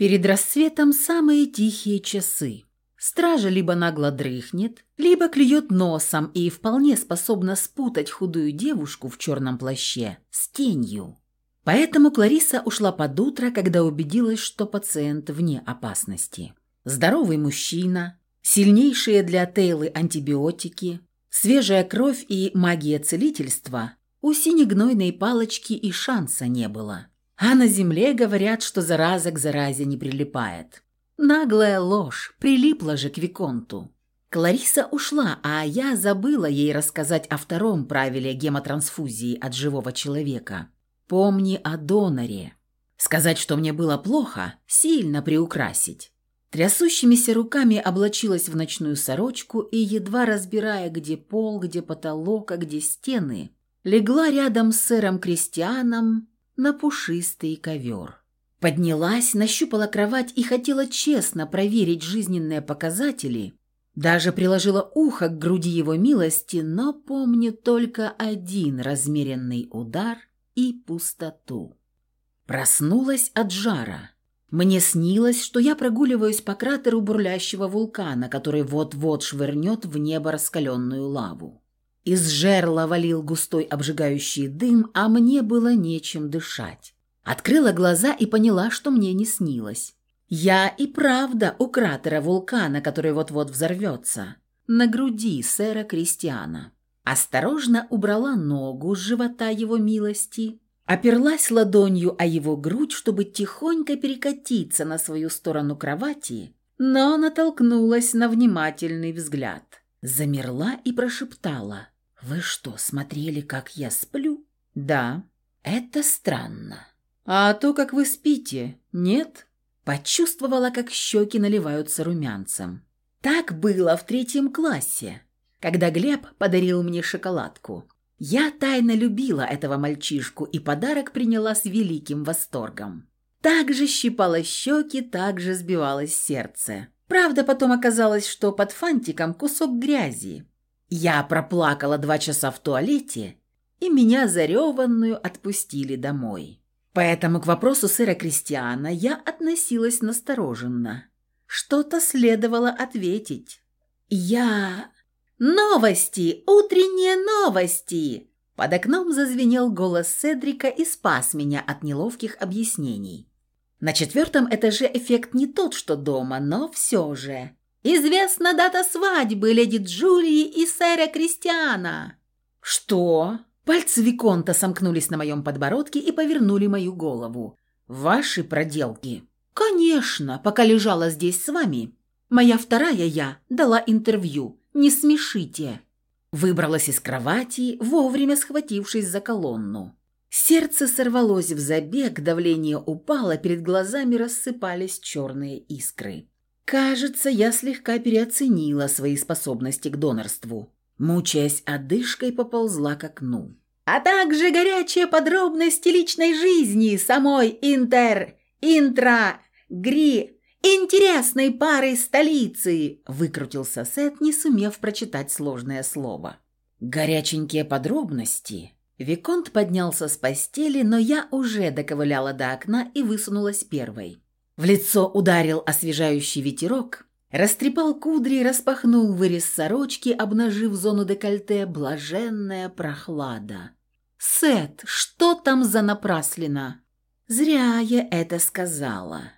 Перед рассветом самые тихие часы. Стража либо нагло дрыхнет, либо клюет носом и вполне способна спутать худую девушку в черном плаще с тенью. Поэтому Клариса ушла под утро, когда убедилась, что пациент вне опасности. Здоровый мужчина, сильнейшие для Тейлы антибиотики, свежая кровь и магия целительства, у синегнойной палочки и шанса не было. А на земле говорят, что зараза к заразе не прилипает. Наглая ложь, прилипла же к Виконту. Клариса ушла, а я забыла ей рассказать о втором правиле гемотрансфузии от живого человека. Помни о доноре. Сказать, что мне было плохо, сильно приукрасить. Трясущимися руками облачилась в ночную сорочку и, едва разбирая, где пол, где потолок, а где стены, легла рядом с сэром Кристианом на пушистый ковер. Поднялась, нащупала кровать и хотела честно проверить жизненные показатели. Даже приложила ухо к груди его милости, но помню только один размеренный удар и пустоту. Проснулась от жара. Мне снилось, что я прогуливаюсь по кратеру бурлящего вулкана, который вот-вот швырнет в небо раскаленную лаву. Из жерла валил густой обжигающий дым, а мне было нечем дышать. Открыла глаза и поняла, что мне не снилось. Я и правда у кратера вулкана, который вот-вот взорвется. На груди сэра Кристиана. Осторожно убрала ногу с живота его милости, оперлась ладонью о его грудь, чтобы тихонько перекатиться на свою сторону кровати, но натолкнулась на внимательный взгляд. Замерла и прошептала. «Вы что, смотрели, как я сплю?» «Да». «Это странно». «А то, как вы спите, нет?» Почувствовала, как щеки наливаются румянцем. Так было в третьем классе, когда Глеб подарил мне шоколадку. Я тайно любила этого мальчишку и подарок приняла с великим восторгом. Так же щипало щеки, так же сбивалось сердце. Правда, потом оказалось, что под фантиком кусок грязи. Я проплакала два часа в туалете, и меня зареванную отпустили домой. Поэтому к вопросу сэра Кристиана я относилась настороженно. Что-то следовало ответить. Я... «Новости! Утренние новости!» Под окном зазвенел голос Седрика и спас меня от неловких объяснений. На четвертом этаже эффект не тот, что дома, но все же. «Известна дата свадьбы леди Джулии и сэра Кристиана!» «Что?» Пальцы Виконта сомкнулись на моем подбородке и повернули мою голову. «Ваши проделки?» «Конечно, пока лежала здесь с вами. Моя вторая я дала интервью. Не смешите». Выбралась из кровати, вовремя схватившись за колонну. Сердце сорвалось в забег, давление упало, перед глазами рассыпались черные искры. Кажется, я слегка переоценила свои способности к донорству. Мучаясь одышкой, поползла к окну а также горячие подробности личной жизни самой Интер, Интра, Гри, интересной пары столицы, выкрутился Сет, не сумев прочитать сложное слово. Горяченькие подробности. Виконт поднялся с постели, но я уже доковыляла до окна и высунулась первой. В лицо ударил освежающий ветерок, растрепал кудри, распахнул вырез сорочки, обнажив зону декольте, блаженная прохлада. «Сет, что там за напраслина?» Зря я это сказала.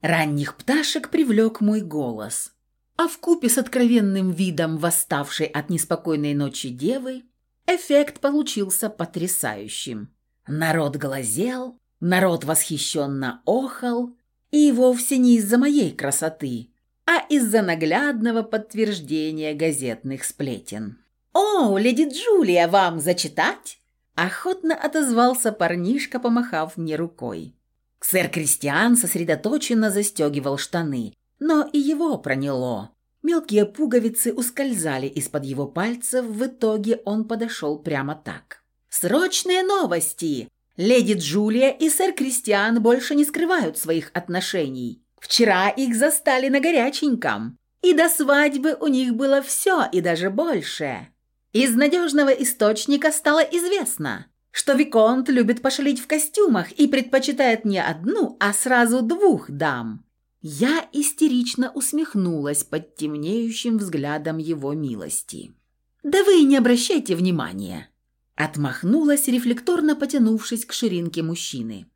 Ранних пташек привлек мой голос. А в купе с откровенным видом восставшей от неспокойной ночи девы эффект получился потрясающим. Народ глазел, народ восхищенно охал, и вовсе не из-за моей красоты, а из-за наглядного подтверждения газетных сплетен. «О, леди Джулия, вам зачитать?» Охотно отозвался парнишка, помахав мне рукой. Сэр Кристиан сосредоточенно застегивал штаны, но и его проняло. Мелкие пуговицы ускользали из-под его пальцев, в итоге он подошел прямо так. «Срочные новости! Леди Джулия и сэр Кристиан больше не скрывают своих отношений. Вчера их застали на горяченьком, и до свадьбы у них было все и даже больше. Из надежного источника стало известно, что Виконт любит пошалить в костюмах и предпочитает не одну, а сразу двух дам. Я истерично усмехнулась под темнеющим взглядом его милости. «Да вы не обращайте внимания!» Отмахнулась, рефлекторно потянувшись к ширинке мужчины.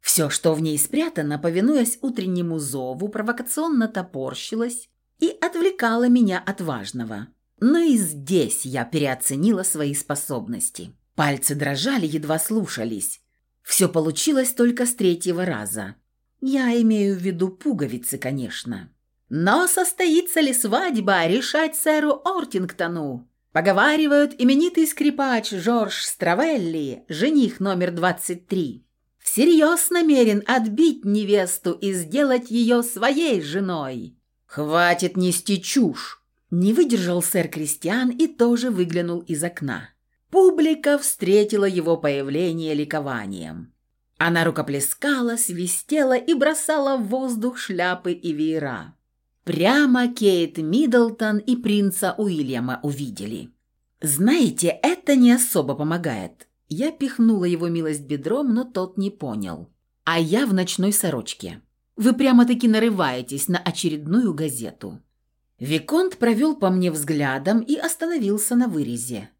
Все, что в ней спрятано, повинуясь утреннему зову, провокационно топорщилось и отвлекало меня от важного. Но и здесь я переоценила свои способности. Пальцы дрожали, едва слушались. Все получилось только с третьего раза. Я имею в виду пуговицы, конечно. Но состоится ли свадьба, решать сэру Ортингтону. Поговаривают, именитый скрипач Жорж Стравелли, жених номер 23, всерьез намерен отбить невесту и сделать ее своей женой. «Хватит нести чушь!» Не выдержал сэр Кристиан и тоже выглянул из окна. Публика встретила его появление ликованием. Она рукоплескала, свистела и бросала в воздух шляпы и веера. Прямо Кейт Миддлтон и принца Уильяма увидели. «Знаете, это не особо помогает. Я пихнула его милость бедром, но тот не понял. А я в ночной сорочке. Вы прямо-таки нарываетесь на очередную газету. Виконт провел по мне взглядом и остановился на вырезе.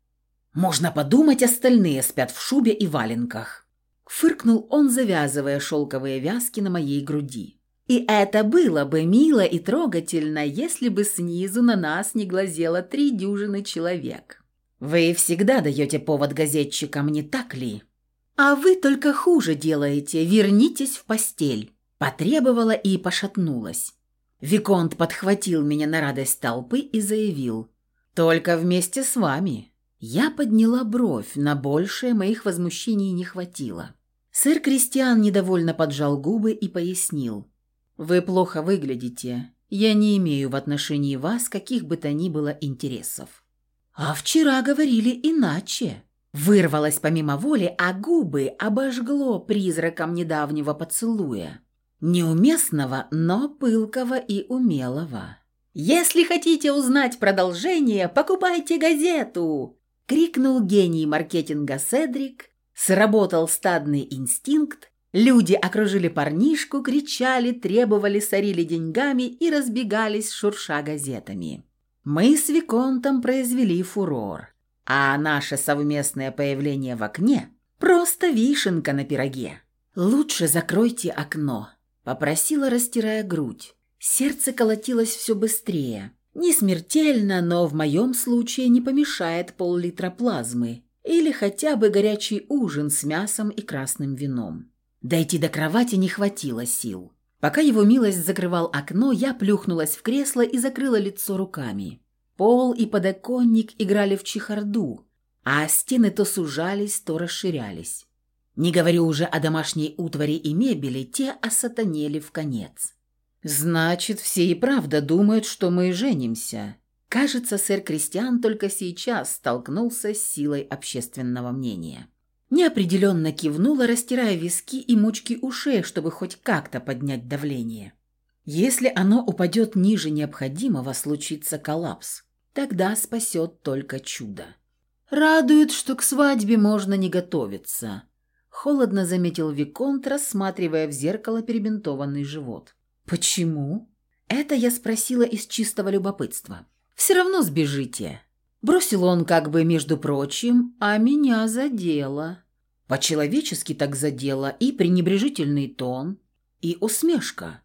«Можно подумать, остальные спят в шубе и валенках». Фыркнул он, завязывая шелковые вязки на моей груди. И это было бы мило и трогательно, если бы снизу на нас не глазело три дюжины человек. «Вы всегда даете повод газетчикам, не так ли?» «А вы только хуже делаете. Вернитесь в постель», – потребовала и пошатнулась. Виконт подхватил меня на радость толпы и заявил. «Только вместе с вами». Я подняла бровь, на большее моих возмущений не хватило. Сэр Кристиан недовольно поджал губы и пояснил. «Вы плохо выглядите. Я не имею в отношении вас каких бы то ни было интересов». «А вчера говорили иначе». Вырвалось помимо воли, а губы обожгло призраком недавнего поцелуя. Неуместного, но пылкого и умелого. «Если хотите узнать продолжение, покупайте газету!» — крикнул гений маркетинга Седрик. Сработал стадный инстинкт. Люди окружили парнишку, кричали, требовали, сорили деньгами и разбегались, шурша газетами. Мы с Виконтом произвели фурор, а наше совместное появление в окне – просто вишенка на пироге. «Лучше закройте окно», – попросила, растирая грудь. Сердце колотилось все быстрее. Не смертельно, но в моем случае не помешает пол-литра плазмы или хотя бы горячий ужин с мясом и красным вином. Дойти до кровати не хватило сил. Пока его милость закрывал окно, я плюхнулась в кресло и закрыла лицо руками. Пол и подоконник играли в чехарду, а стены то сужались, то расширялись. Не говорю уже о домашней утвари и мебели, те осатанели в конец. «Значит, все и правда думают, что мы женимся». Кажется, сэр Кристиан только сейчас столкнулся с силой общественного мнения. Неопределенно кивнула, растирая виски и мучки ушей, чтобы хоть как-то поднять давление. Если оно упадет ниже необходимого, случится коллапс. Тогда спасет только чудо. Радует, что к свадьбе можно не готовиться. Холодно заметил Виконт, рассматривая в зеркало перебинтованный живот. «Почему?» Это я спросила из чистого любопытства. «Все равно сбежите. Бросил он как бы между прочим, а меня задело. По-человечески так задело и пренебрежительный тон, и усмешка.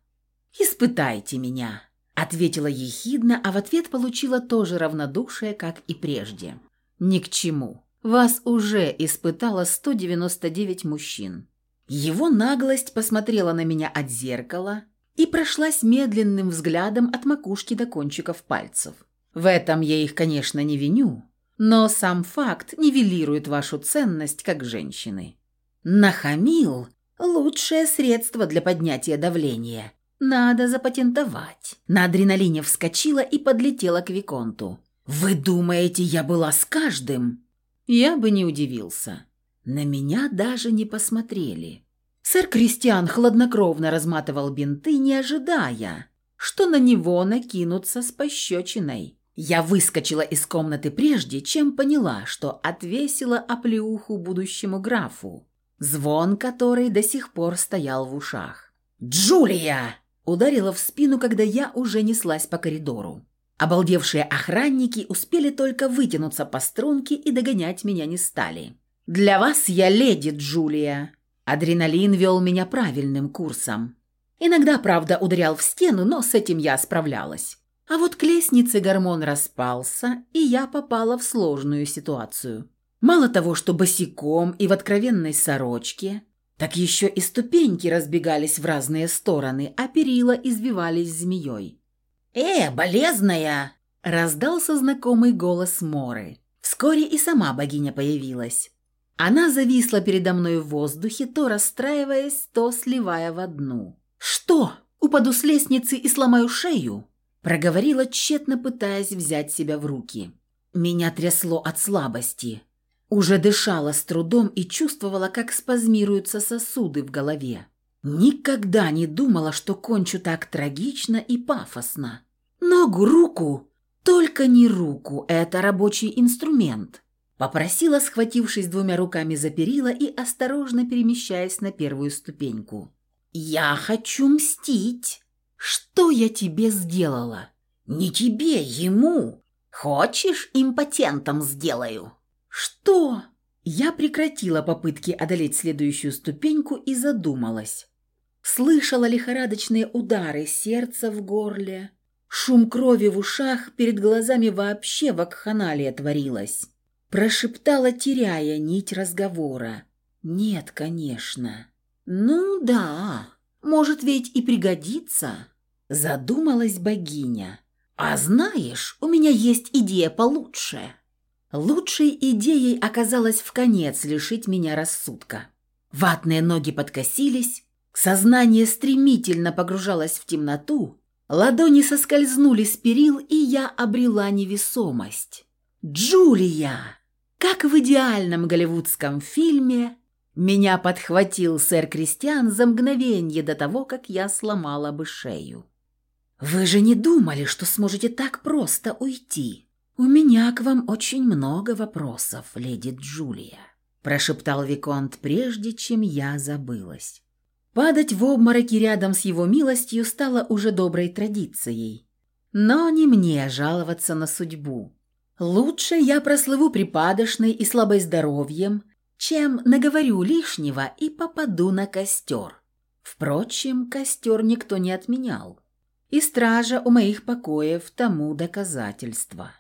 «Испытайте меня», — ответила ехидно, а в ответ получила тоже равнодушие, как и прежде. «Ни к чему. Вас уже испытало 199 мужчин». Его наглость посмотрела на меня от зеркала и прошлась медленным взглядом от макушки до кончиков пальцев. В этом я их, конечно, не виню, но сам факт нивелирует вашу ценность как женщины. Нахамил – лучшее средство для поднятия давления. Надо запатентовать. На адреналине вскочила и подлетела к Виконту. «Вы думаете, я была с каждым?» Я бы не удивился. На меня даже не посмотрели. Сэр Кристиан хладнокровно разматывал бинты, не ожидая, что на него накинутся с пощечиной. Я выскочила из комнаты прежде, чем поняла, что отвесила оплеуху будущему графу, звон которой до сих пор стоял в ушах. «Джулия!» ударила в спину, когда я уже неслась по коридору. Обалдевшие охранники успели только вытянуться по струнке и догонять меня не стали. «Для вас я леди Джулия». Адреналин вел меня правильным курсом. Иногда, правда, ударял в стену, но с этим я справлялась. А вот к лестнице гормон распался, и я попала в сложную ситуацию. Мало того, что босиком и в откровенной сорочке, так еще и ступеньки разбегались в разные стороны, а перила извивались змеей. «Э, болезная!» – раздался знакомый голос Моры. Вскоре и сама богиня появилась. Она зависла передо мной в воздухе, то расстраиваясь, то сливая в одну. «Что? Упаду с лестницы и сломаю шею?» Проговорила, тщетно пытаясь взять себя в руки. Меня трясло от слабости. Уже дышала с трудом и чувствовала, как спазмируются сосуды в голове. Никогда не думала, что кончу так трагично и пафосно. Ногу, руку, только не руку, это рабочий инструмент. Попросила, схватившись двумя руками за перила и осторожно перемещаясь на первую ступеньку. «Я хочу мстить!» «Что я тебе сделала?» «Не тебе, ему! Хочешь, импотентом сделаю?» «Что?» Я прекратила попытки одолеть следующую ступеньку и задумалась. Слышала лихорадочные удары сердца в горле. Шум крови в ушах, перед глазами вообще вакханалия творилась. Прошептала, теряя нить разговора. «Нет, конечно». «Ну да, может ведь и пригодится». Задумалась богиня. «А знаешь, у меня есть идея получше». Лучшей идеей оказалось в конец лишить меня рассудка. Ватные ноги подкосились, сознание стремительно погружалось в темноту, ладони соскользнули с перил, и я обрела невесомость. «Джулия!» Как в идеальном голливудском фильме, меня подхватил сэр Кристиан за мгновение до того, как я сломала бы шею. «Вы же не думали, что сможете так просто уйти? У меня к вам очень много вопросов, леди Джулия», прошептал Виконт, прежде чем я забылась. Падать в обмороки рядом с его милостью стало уже доброй традицией. Но не мне жаловаться на судьбу. Лучше я прослыву припадочной и слабой здоровьем, чем наговорю лишнего и попаду на костер. Впрочем, костер никто не отменял и стража у моих покоев тому доказательство.